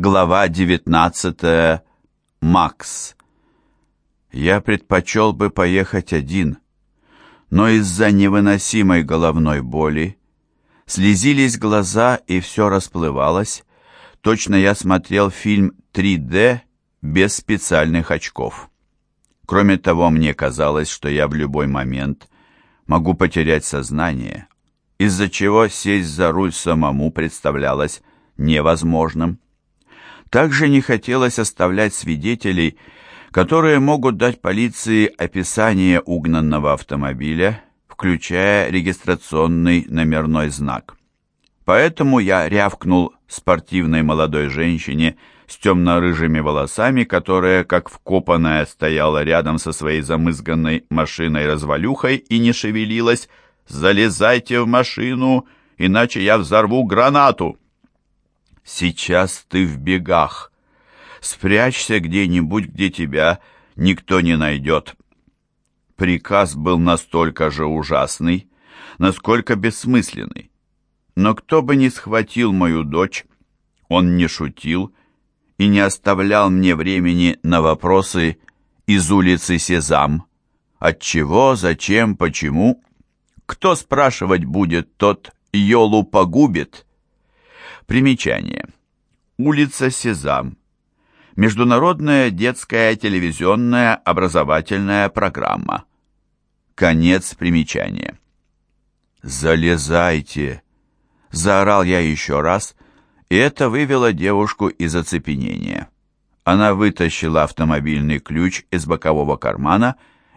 Глава 19. Макс. Я предпочел бы поехать один, но из-за невыносимой головной боли слезились глаза и все расплывалось. Точно я смотрел фильм 3D без специальных очков. Кроме того, мне казалось, что я в любой момент могу потерять сознание, из-за чего сесть за руль самому представлялось невозможным. Также не хотелось оставлять свидетелей, которые могут дать полиции описание угнанного автомобиля, включая регистрационный номерной знак. Поэтому я рявкнул спортивной молодой женщине с темно-рыжими волосами, которая, как вкопанная, стояла рядом со своей замызганной машиной-развалюхой и не шевелилась, «Залезайте в машину, иначе я взорву гранату!» Сейчас ты в бегах. Спрячься где-нибудь, где тебя никто не найдет. Приказ был настолько же ужасный, насколько бессмысленный. Но кто бы ни схватил мою дочь, он не шутил и не оставлял мне времени на вопросы из улицы Сезам. От чего, зачем, почему? Кто спрашивать будет, тот Йолу погубит. Примечание. Улица Сезам. Международная детская телевизионная образовательная программа. Конец примечания. «Залезайте!» – заорал я еще раз, и это вывело девушку из оцепенения. Она вытащила автомобильный ключ из бокового кармана,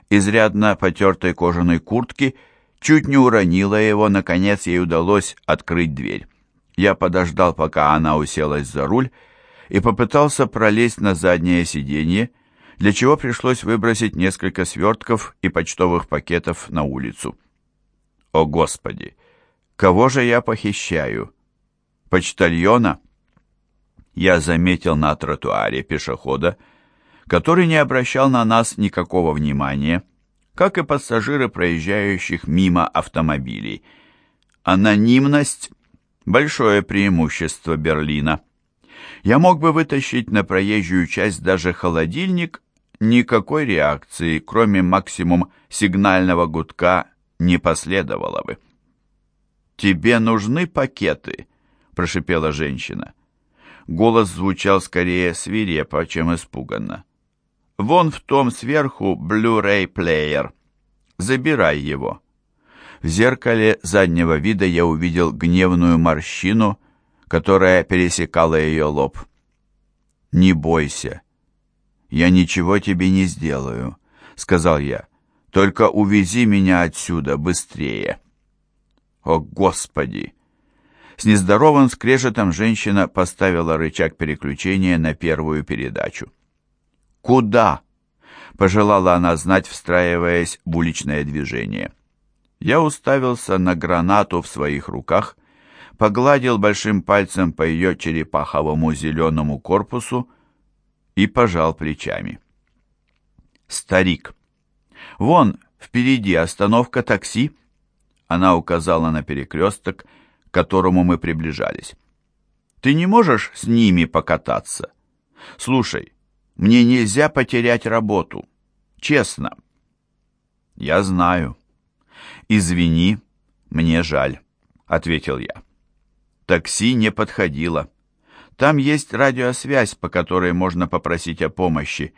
изрядно потертой кожаной куртки, чуть не уронила его, наконец ей удалось открыть дверь. Я подождал, пока она уселась за руль, и попытался пролезть на заднее сиденье, для чего пришлось выбросить несколько свертков и почтовых пакетов на улицу. О, Господи! Кого же я похищаю? Почтальона? Я заметил на тротуаре пешехода, который не обращал на нас никакого внимания, как и пассажиры проезжающих мимо автомобилей. Анонимность Большое преимущество Берлина. Я мог бы вытащить на проезжую часть даже холодильник, никакой реакции, кроме максимум сигнального гудка, не последовало бы. «Тебе нужны пакеты?» – прошипела женщина. Голос звучал скорее свирепо, чем испуганно. «Вон в том сверху Blu-ray плеер. Забирай его». В зеркале заднего вида я увидел гневную морщину, которая пересекала ее лоб. «Не бойся. Я ничего тебе не сделаю», — сказал я. «Только увези меня отсюда быстрее». «О, Господи!» С нездоровым скрежетом женщина поставила рычаг переключения на первую передачу. «Куда?» — пожелала она знать, встраиваясь в уличное движение. Я уставился на гранату в своих руках, погладил большим пальцем по ее черепаховому зеленому корпусу и пожал плечами. «Старик! Вон, впереди остановка такси!» Она указала на перекресток, к которому мы приближались. «Ты не можешь с ними покататься? Слушай, мне нельзя потерять работу. Честно». «Я знаю», «Извини, мне жаль», — ответил я. Такси не подходило. Там есть радиосвязь, по которой можно попросить о помощи.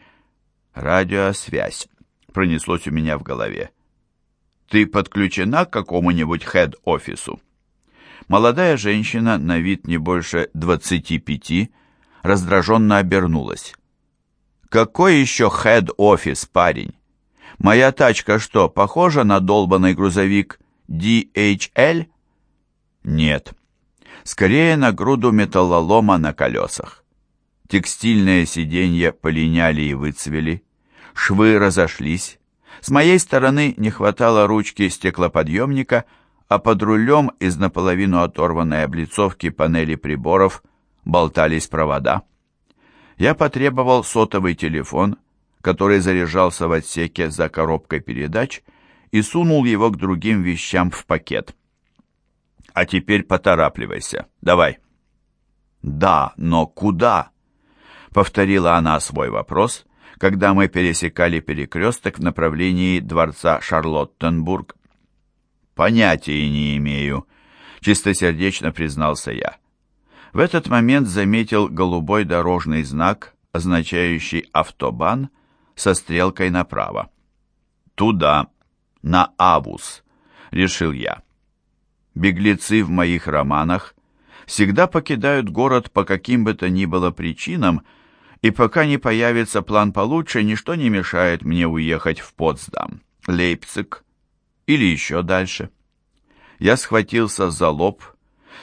Радиосвязь. Пронеслось у меня в голове. Ты подключена к какому-нибудь хед-офису? Молодая женщина, на вид не больше двадцати пяти, раздраженно обернулась. «Какой еще хед-офис, парень? Моя тачка что, похожа на долбанный грузовик DHL? Нет. Скорее на груду металлолома на колесах. Текстильные сиденья полиняли и выцвели. Швы разошлись. С моей стороны не хватало ручки стеклоподъемника, а под рулем из наполовину оторванной облицовки панели приборов болтались провода. Я потребовал сотовый телефон который заряжался в отсеке за коробкой передач, и сунул его к другим вещам в пакет. «А теперь поторапливайся. Давай». «Да, но куда?» Повторила она свой вопрос, когда мы пересекали перекресток в направлении дворца Шарлоттенбург. «Понятия не имею», — чистосердечно признался я. В этот момент заметил голубой дорожный знак, означающий «автобан», со стрелкой направо. «Туда, на Авус», — решил я. Беглецы в моих романах всегда покидают город по каким бы то ни было причинам, и пока не появится план получше, ничто не мешает мне уехать в Потсдам, Лейпциг или еще дальше. Я схватился за лоб,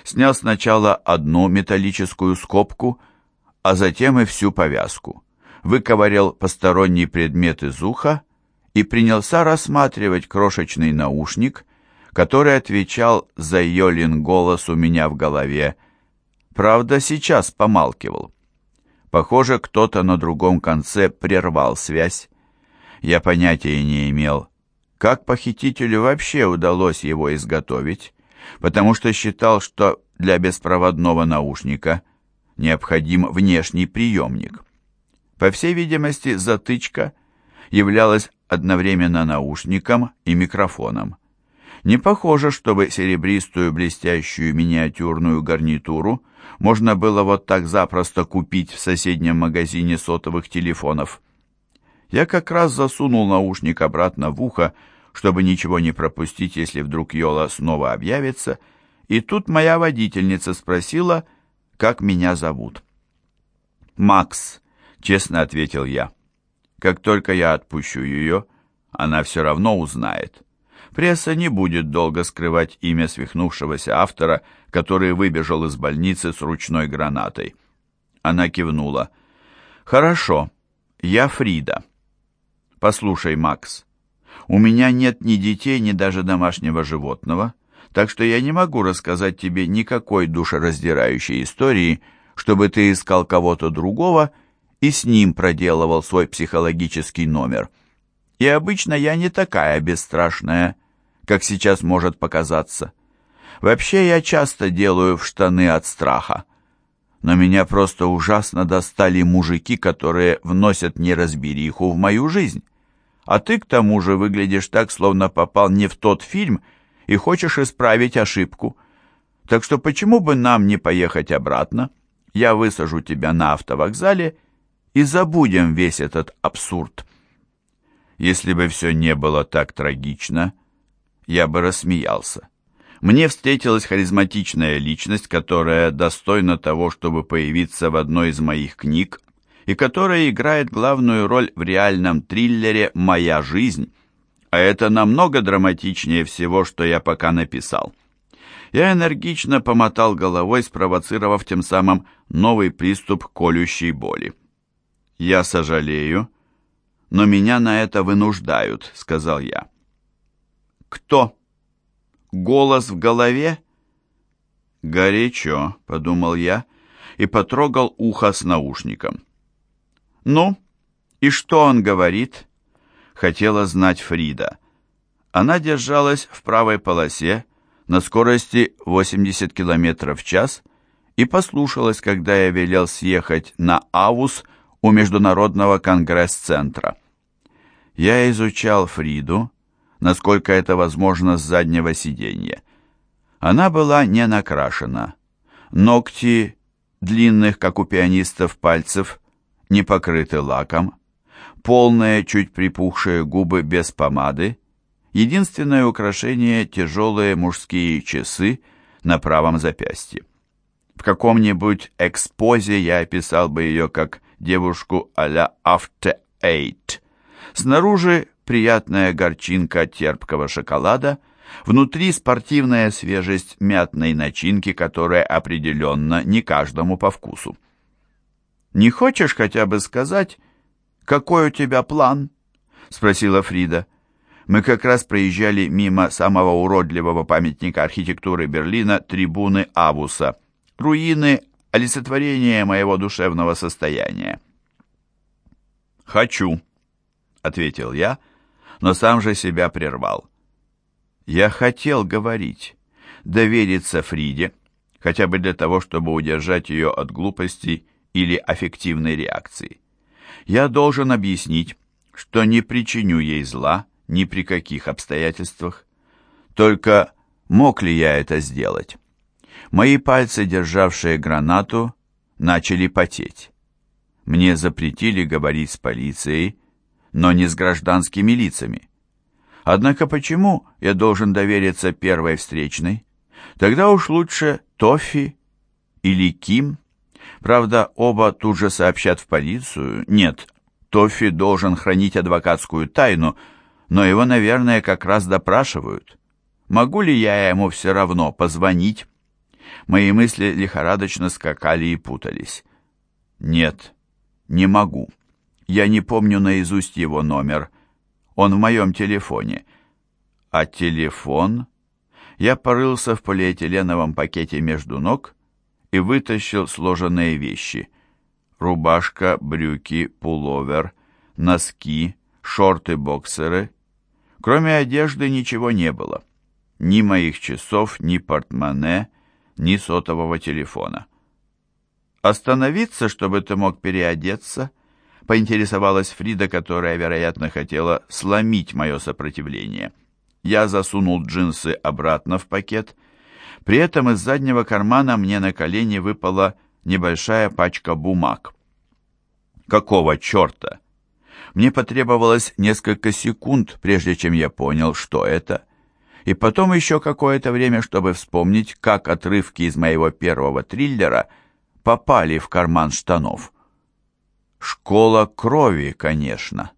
снял сначала одну металлическую скобку, а затем и всю повязку, выковырял посторонний предмет из уха и принялся рассматривать крошечный наушник, который отвечал за Йолин голос у меня в голове. Правда, сейчас помалкивал. Похоже, кто-то на другом конце прервал связь. Я понятия не имел, как похитителю вообще удалось его изготовить, потому что считал, что для беспроводного наушника необходим внешний приемник. По всей видимости, затычка являлась одновременно наушником и микрофоном. Не похоже, чтобы серебристую блестящую миниатюрную гарнитуру можно было вот так запросто купить в соседнем магазине сотовых телефонов. Я как раз засунул наушник обратно в ухо, чтобы ничего не пропустить, если вдруг Йола снова объявится, и тут моя водительница спросила, как меня зовут. «Макс», — честно ответил я. «Как только я отпущу ее, она все равно узнает». Пресса не будет долго скрывать имя свихнувшегося автора, который выбежал из больницы с ручной гранатой. Она кивнула. «Хорошо, я Фрида. Послушай, Макс, у меня нет ни детей, ни даже домашнего животного, так что я не могу рассказать тебе никакой душераздирающей истории, чтобы ты искал кого-то другого и с ним проделывал свой психологический номер. И обычно я не такая бесстрашная, как сейчас может показаться. Вообще я часто делаю в штаны от страха. Но меня просто ужасно достали мужики, которые вносят неразбериху в мою жизнь. А ты к тому же выглядишь так, словно попал не в тот фильм и хочешь исправить ошибку. Так что почему бы нам не поехать обратно? Я высажу тебя на автовокзале и забудем весь этот абсурд. Если бы все не было так трагично, я бы рассмеялся. Мне встретилась харизматичная личность, которая достойна того, чтобы появиться в одной из моих книг, и которая играет главную роль в реальном триллере «Моя жизнь», а это намного драматичнее всего, что я пока написал. Я энергично помотал головой, спровоцировав тем самым новый приступ колющей боли. «Я сожалею, но меня на это вынуждают», — сказал я. Кто? Голос в голове? Горячо, подумал я и потрогал ухо с наушником. Ну, и что он говорит? Хотела знать Фрида. Она держалась в правой полосе на скорости 80 км в час и послушалась, когда я велел съехать на Авус у Международного конгресс-центра. Я изучал Фриду, насколько это возможно с заднего сиденья. Она была не накрашена. Ногти, длинных, как у пианистов, пальцев, не покрыты лаком. Полные, чуть припухшие губы без помады. Единственное украшение – тяжелые мужские часы на правом запястье. В каком-нибудь экспозе я описал бы ее как девушку а-ля After Eight. Снаружи приятная горчинка терпкого шоколада, внутри спортивная свежесть мятной начинки, которая определенно не каждому по вкусу. «Не хочешь хотя бы сказать, какой у тебя план?» — спросила Фрида. Мы как раз проезжали мимо самого уродливого памятника архитектуры Берлина трибуны Авуса, руины олицетворения моего душевного состояния. «Хочу», — ответил я, — но сам же себя прервал. Я хотел говорить, довериться Фриде, хотя бы для того, чтобы удержать ее от глупостей или аффективной реакции. Я должен объяснить, что не причиню ей зла ни при каких обстоятельствах. Только мог ли я это сделать? Мои пальцы, державшие гранату, начали потеть. Мне запретили говорить с полицией, но не с гражданскими лицами. Однако почему я должен довериться первой встречной? Тогда уж лучше Тоффи или Ким. Правда, оба тут же сообщат в полицию. Нет, Тоффи должен хранить адвокатскую тайну, но его, наверное, как раз допрашивают. Могу ли я ему все равно позвонить? Мои мысли лихорадочно скакали и путались. Нет, не могу. Я не помню наизусть его номер. Он в моем телефоне. А телефон... Я порылся в полиэтиленовом пакете между ног и вытащил сложенные вещи. Рубашка, брюки, пуловер, носки, шорты-боксеры. Кроме одежды ничего не было. Ни моих часов, ни портмоне, ни сотового телефона. «Остановиться, чтобы ты мог переодеться?» — поинтересовалась Фрида, которая, вероятно, хотела сломить мое сопротивление. Я засунул джинсы обратно в пакет. При этом из заднего кармана мне на колени выпала небольшая пачка бумаг. Какого черта? Мне потребовалось несколько секунд, прежде чем я понял, что это. И потом еще какое-то время, чтобы вспомнить, как отрывки из моего первого триллера попали в карман штанов. Школа крови, конечно.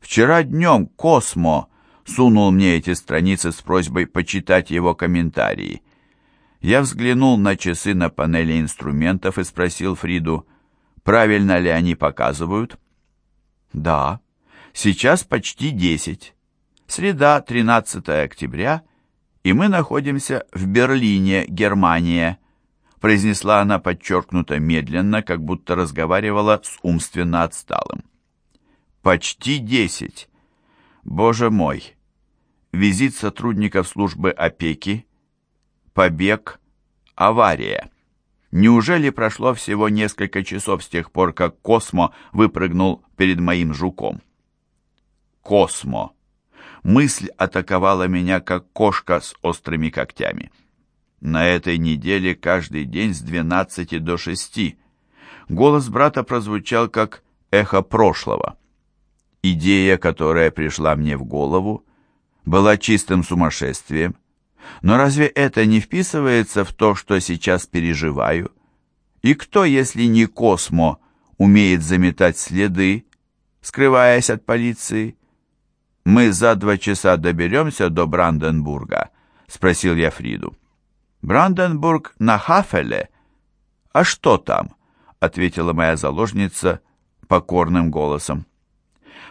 Вчера днем Космо сунул мне эти страницы с просьбой почитать его комментарии. Я взглянул на часы на панели инструментов и спросил Фриду, правильно ли они показывают. «Да, сейчас почти десять. Среда, 13 октября, и мы находимся в Берлине, Германия», произнесла она подчеркнуто медленно, как будто разговаривала с умственно отсталым. «Почти десять. Боже мой!» визит сотрудников службы опеки, побег, авария. Неужели прошло всего несколько часов с тех пор, как Космо выпрыгнул перед моим жуком? Космо. Мысль атаковала меня, как кошка с острыми когтями. На этой неделе каждый день с 12 до 6. Голос брата прозвучал, как эхо прошлого. Идея, которая пришла мне в голову, была чистым сумасшествием. Но разве это не вписывается в то, что сейчас переживаю? И кто, если не Космо, умеет заметать следы, скрываясь от полиции? «Мы за два часа доберемся до Бранденбурга?» — спросил я Фриду. «Бранденбург на Хафеле? А что там?» — ответила моя заложница покорным голосом.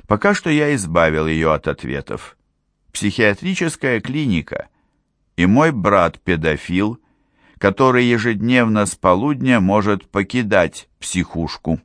Пока что я избавил ее от ответов психиатрическая клиника, и мой брат-педофил, который ежедневно с полудня может покидать психушку.